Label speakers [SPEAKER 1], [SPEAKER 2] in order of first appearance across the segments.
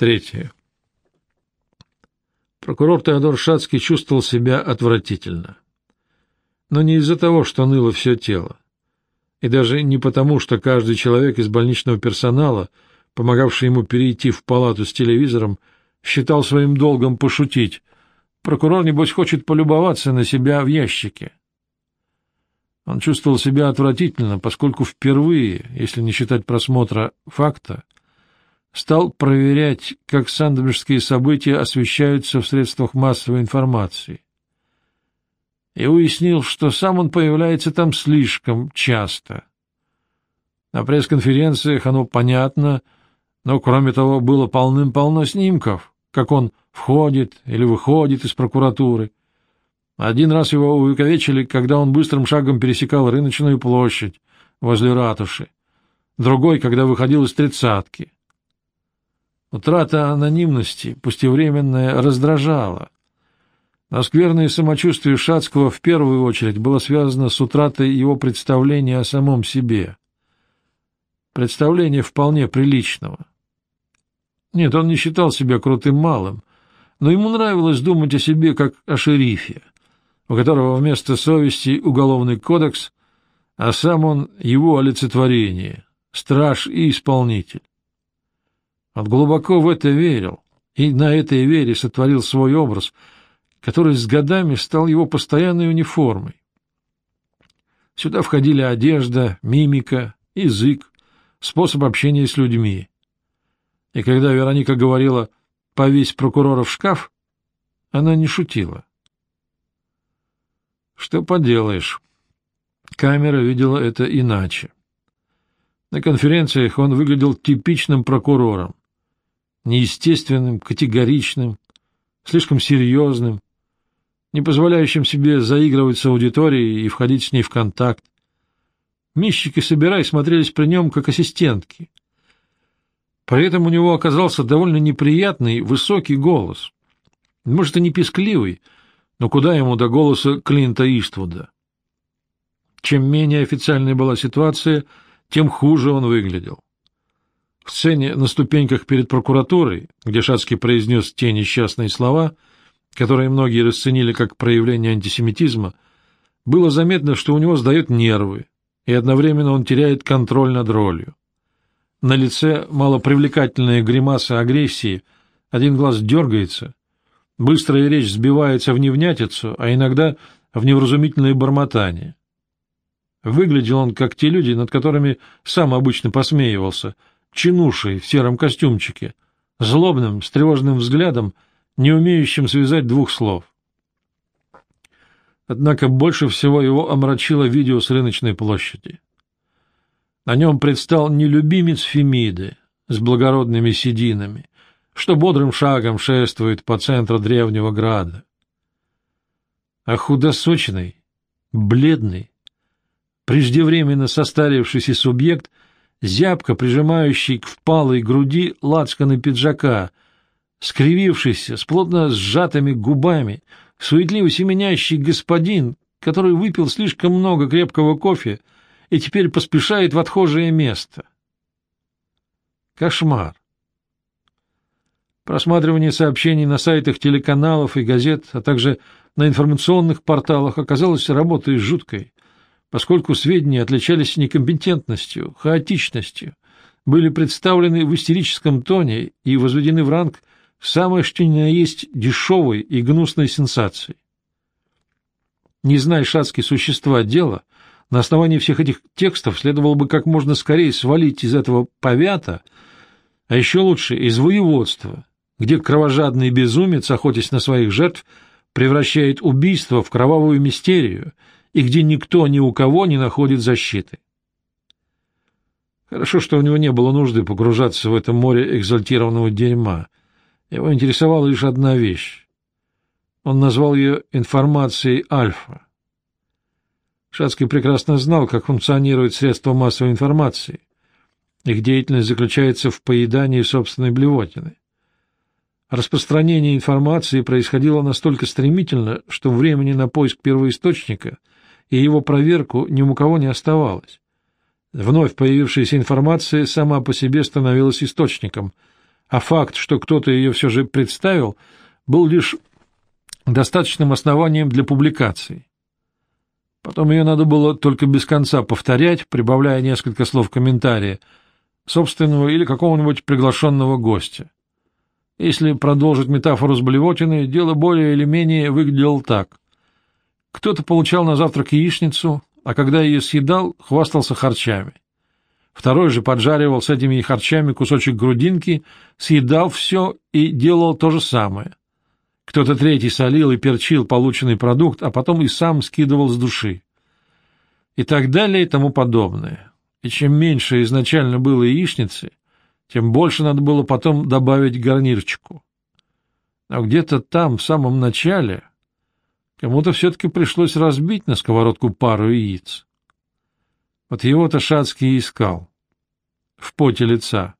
[SPEAKER 1] Третье. Прокурор Теодор Шацкий чувствовал себя отвратительно. Но не из-за того, что ныло все тело, и даже не потому, что каждый человек из больничного персонала, помогавший ему перейти в палату с телевизором, считал своим долгом пошутить. Прокурор, небось, хочет полюбоваться на себя в ящике. Он чувствовал себя отвратительно, поскольку впервые, если не считать просмотра факта, стал проверять, как сандомирские события освещаются в средствах массовой информации. И уяснил, что сам он появляется там слишком часто. На пресс-конференциях оно понятно, но, кроме того, было полным-полно снимков, как он входит или выходит из прокуратуры. Один раз его увековечили, когда он быстрым шагом пересекал рыночную площадь возле ратуши, другой, когда выходил из тридцатки. Утрата анонимности, пусть и временная, раздражала. Но скверное самочувствие Шацкого в первую очередь было связано с утратой его представления о самом себе. Представление вполне приличного. Нет, он не считал себя крутым малым, но ему нравилось думать о себе как о шерифе, у которого вместо совести уголовный кодекс, а сам он его олицетворение, страж и исполнитель. Он глубоко в это верил, и на этой вере сотворил свой образ, который с годами стал его постоянной униформой. Сюда входили одежда, мимика, язык, способ общения с людьми. И когда Вероника говорила «повесь прокурора в шкаф», она не шутила. Что поделаешь, камера видела это иначе. На конференциях он выглядел типичным прокурором неестественным, категоричным, слишком серьезным, не позволяющим себе заигрывать с аудиторией и входить с ней в контакт. Мищик и Собирай смотрелись при нем как ассистентки. При этом у него оказался довольно неприятный, высокий голос. Может, и не пескливый, но куда ему до голоса Клинта Иствуда? Чем менее официальной была ситуация, тем хуже он выглядел. В сцене на ступеньках перед прокуратурой, где Шацкий произнес те несчастные слова, которые многие расценили как проявление антисемитизма, было заметно, что у него сдают нервы, и одновременно он теряет контроль над ролью. На лице малопривлекательная гримаса агрессии, один глаз дергается, быстрая речь сбивается в невнятицу, а иногда в невразумительное бормотание. Выглядел он, как те люди, над которыми сам обычно посмеивался — чинушей в сером костюмчике, злобным, с тревожным взглядом, не умеющим связать двух слов. Однако больше всего его омрачило видео с рыночной площади. На нем предстал не любимец Фемиды с благородными сединами, что бодрым шагом шествует по центру древнего града, а худосочный, бледный, преждевременно состарившийся субъект — зябко прижимающий к впалой груди лацканы пиджака, скривившийся, с плотно сжатыми губами, суетливо семенящий господин, который выпил слишком много крепкого кофе и теперь поспешает в отхожее место. Кошмар. Просматривание сообщений на сайтах телеканалов и газет, а также на информационных порталах оказалось работой жуткой поскольку сведения отличались некомпетентностью, хаотичностью, были представлены в истерическом тоне и возведены в ранг самой что ни на есть дешевой и гнусной сенсации. Не зная шацкие существа дела, на основании всех этих текстов следовало бы как можно скорее свалить из этого повята, а еще лучше из воеводства, где кровожадный безумец, охотясь на своих жертв, превращает убийство в кровавую мистерию — и где никто ни у кого не находит защиты. Хорошо, что у него не было нужды погружаться в это море экзальтированного дерьма. Его интересовала лишь одна вещь. Он назвал ее информацией альфа. Шацкий прекрасно знал, как функционируют средства массовой информации. Их деятельность заключается в поедании собственной блевотины. Распространение информации происходило настолько стремительно, что времени на поиск первоисточника — и его проверку ни у кого не оставалось. Вновь появившаяся информация сама по себе становилась источником, а факт, что кто-то ее все же представил, был лишь достаточным основанием для публикации. Потом ее надо было только без конца повторять, прибавляя несколько слов комментария, собственного или какого-нибудь приглашенного гостя. Если продолжить метафору с блевотиной, дело более или менее выглядело так. Кто-то получал на завтрак яичницу, а когда ее съедал, хвастался харчами. Второй же поджаривал с этими харчами кусочек грудинки, съедал все и делал то же самое. Кто-то третий солил и перчил полученный продукт, а потом и сам скидывал с души. И так далее и тому подобное. И чем меньше изначально было яичницы, тем больше надо было потом добавить гарнирчику. А где-то там, в самом начале, кому-то все-таки пришлось разбить на сковородку пару яиц. Вот его-то Шацкий искал. В поте лица.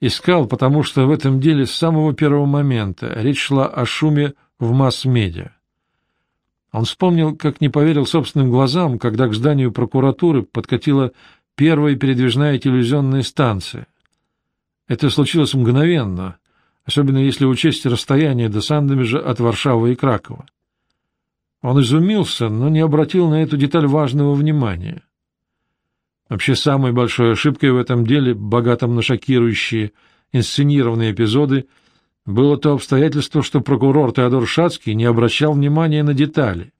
[SPEAKER 1] Искал, потому что в этом деле с самого первого момента речь шла о шуме в масс-медиа. Он вспомнил, как не поверил собственным глазам, когда к зданию прокуратуры подкатила первая передвижная телевизионная станция. Это случилось мгновенно, особенно если учесть расстояние до Сандомежа от Варшавы и Кракова. Он изумился, но не обратил на эту деталь важного внимания. Вообще, самой большой ошибкой в этом деле, богатом на шокирующие инсценированные эпизоды, было то обстоятельство, что прокурор Теодор Шацкий не обращал внимания на детали.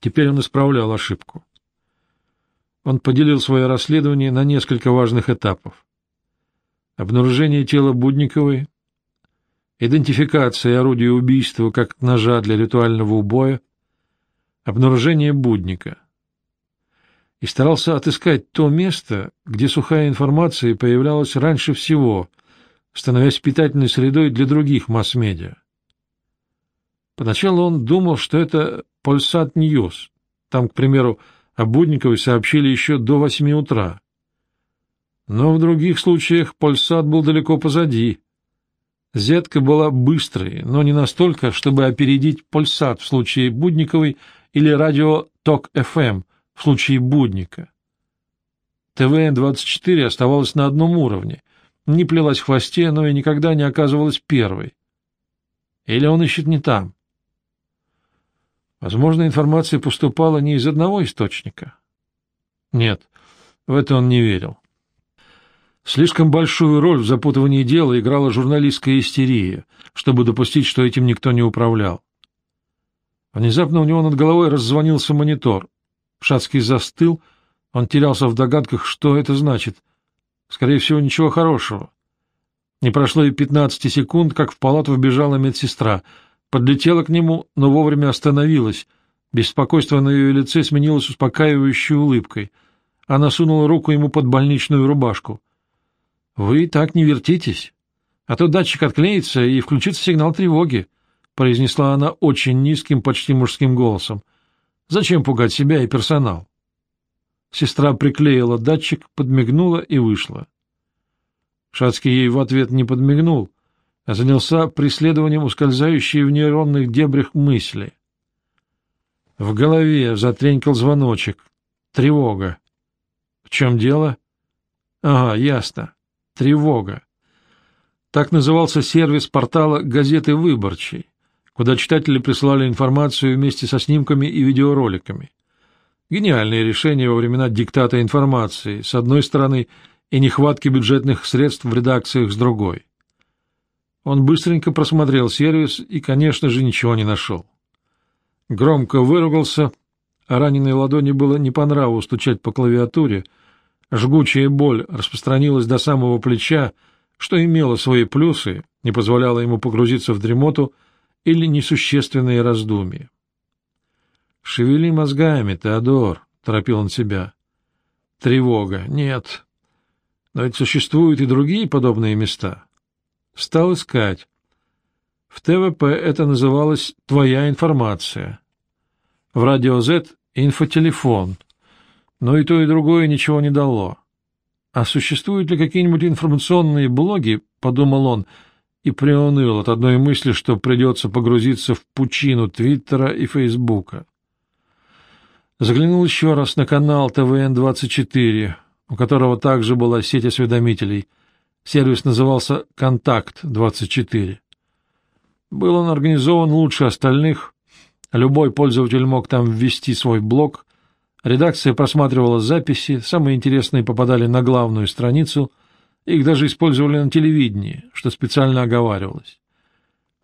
[SPEAKER 1] Теперь он исправлял ошибку. Он поделил свое расследование на несколько важных этапов. Обнаружение тела Будниковой, идентификация орудия убийства как ножа для ритуального убоя, обнаружение Будника. И старался отыскать то место, где сухая информация появлялась раньше всего, становясь питательной средой для других масс-медиа. Поначалу он думал, что это Polsat News. Там, к примеру, о Будниковой сообщили еще до восьми утра. Но в других случаях Польсат был далеко позади. Зетка была быстрой, но не настолько, чтобы опередить Польсат в случае Будниковой или радио Ток-ФМ в случае Будника. ТВН-24 оставалась на одном уровне, не плелась в хвосте, но и никогда не оказывалась первой. Или он ищет не там? Возможно, информация поступала не из одного источника. Нет, в это он не верил. Слишком большую роль в запутывании дела играла журналистская истерия, чтобы допустить, что этим никто не управлял. Внезапно у него над головой раззвонился монитор. Шацкий застыл, он терялся в догадках, что это значит. Скорее всего, ничего хорошего. Не прошло и пятнадцати секунд, как в палату вбежала медсестра — подлетела к нему, но вовремя остановилась. Беспокойство на ее лице сменилось успокаивающей улыбкой. Она сунула руку ему под больничную рубашку. — Вы так не вертитесь, а то датчик отклеится и включится сигнал тревоги, — произнесла она очень низким, почти мужским голосом. — Зачем пугать себя и персонал? Сестра приклеила датчик, подмигнула и вышла. Шацкий ей в ответ не подмигнул — а занялся преследованием ускользающей в нейронных дебрях мысли. В голове затренькал звоночек. Тревога. В чем дело? Ага, ясно. Тревога. Так назывался сервис портала газеты «Выборчий», куда читатели присылали информацию вместе со снимками и видеороликами. Гениальное решение во времена диктата информации, с одной стороны, и нехватки бюджетных средств в редакциях с другой. Он быстренько просмотрел сервис и, конечно же, ничего не нашел. Громко выругался, а раненой ладони было не по нраву стучать по клавиатуре. Жгучая боль распространилась до самого плеча, что имело свои плюсы, не позволяло ему погрузиться в дремоту или несущественные раздумья. — Шевели мозгами, Теодор, — торопил он себя. — Тревога. Нет. Но ведь существуют и другие подобные места. Стал искать. В ТВП это называлось «Твоя информация». В Радио Z — «Инфотелефон». Но и то, и другое ничего не дало. А существуют ли какие-нибудь информационные блоги, — подумал он, и приуныл от одной мысли, что придется погрузиться в пучину Твиттера и Фейсбука. Заглянул еще раз на канал ТВН-24. у которого также была сеть осведомителей. Сервис назывался «Контакт-24». Был он организован лучше остальных, любой пользователь мог там ввести свой блог, редакция просматривала записи, самые интересные попадали на главную страницу, их даже использовали на телевидении, что специально оговаривалось.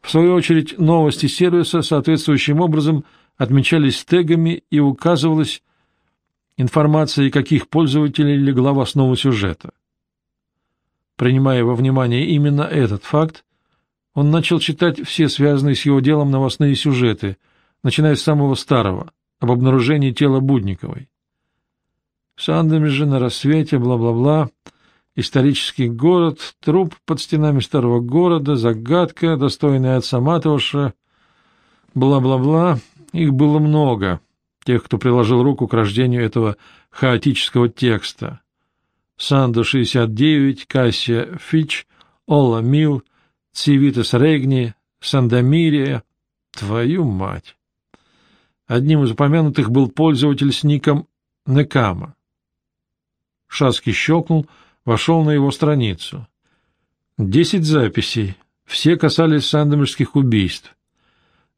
[SPEAKER 1] В свою очередь, новости сервиса соответствующим образом отмечались тегами и указывалась информация, каких пользователей легла в основу сюжета. Принимая во внимание именно этот факт, он начал читать все связанные с его делом новостные сюжеты, начиная с самого старого, об обнаружении тела Будниковой. В Сандомеже на рассвете, бла-бла-бла, исторический город, труп под стенами старого города, загадка, достойная отца Матоша, бла-бла-бла. Их было много, тех, кто приложил руку к рождению этого хаотического текста. Сандо 69, Кассия Фич, Ола Мил, Цивитас Регни, Сандомирия. Твою мать! Одним из упомянутых был пользователь с ником Некама. Шаски щелкнул, вошел на его страницу. Десять записей, все касались сандомирских убийств.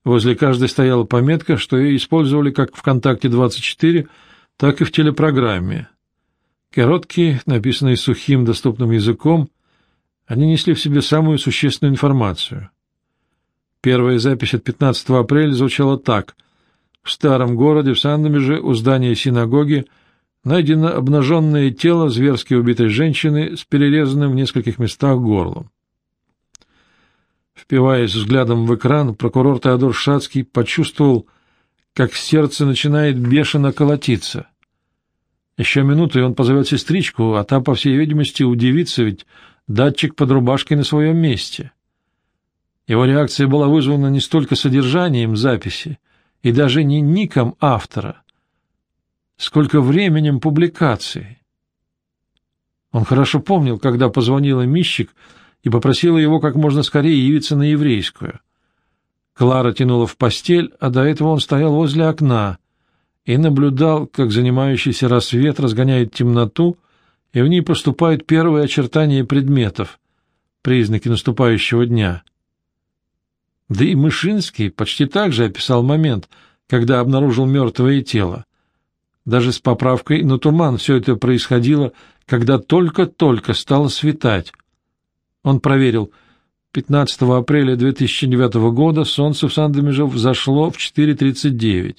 [SPEAKER 1] Возле каждой стояла пометка, что ее использовали как ВКонтакте-24, так и в телепрограмме. Короткие, написанные сухим доступным языком, они несли в себе самую существенную информацию. Первая запись от 15 апреля звучала так. В старом городе, в Сандомеже, у здания синагоги, найдено обнаженное тело зверски убитой женщины с перерезанным в нескольких местах горлом. Впиваясь взглядом в экран, прокурор Теодор Шацкий почувствовал, как сердце начинает бешено колотиться. Еще минуту, и он позовет сестричку, а та, по всей видимости, удивится, ведь датчик под рубашкой на своем месте. Его реакция была вызвана не столько содержанием записи и даже не ником автора, сколько временем публикации. Он хорошо помнил, когда позвонила Мищик и попросила его как можно скорее явиться на еврейскую. Клара тянула в постель, а до этого он стоял возле окна и наблюдал, как занимающийся рассвет разгоняет темноту, и в ней поступают первые очертания предметов, признаки наступающего дня. Да и Мышинский почти так же описал момент, когда обнаружил мертвое тело. Даже с поправкой на туман все это происходило, когда только-только стало светать. Он проверил. 15 апреля 2009 года солнце в Сандомеже взошло в 4.39.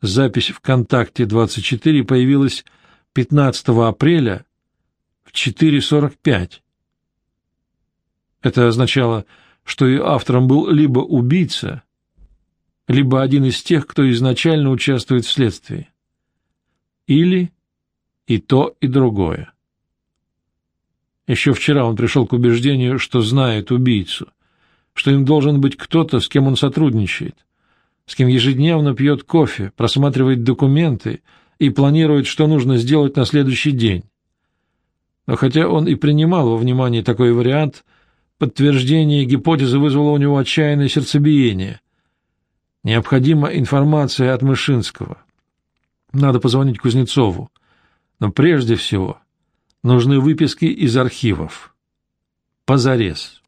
[SPEAKER 1] Запись ВКонтакте 24 появилась 15 апреля в 4.45. Это означало, что и автором был либо убийца, либо один из тех, кто изначально участвует в следствии. Или и то, и другое. Еще вчера он пришел к убеждению, что знает убийцу, что им должен быть кто-то, с кем он сотрудничает, с кем ежедневно пьет кофе, просматривает документы и планирует, что нужно сделать на следующий день. Но хотя он и принимал во внимание такой вариант, подтверждение гипотезы вызвало у него отчаянное сердцебиение. Необходима информация от Мышинского. Надо позвонить Кузнецову. Но прежде всего нужны выписки из архивов. Позарез.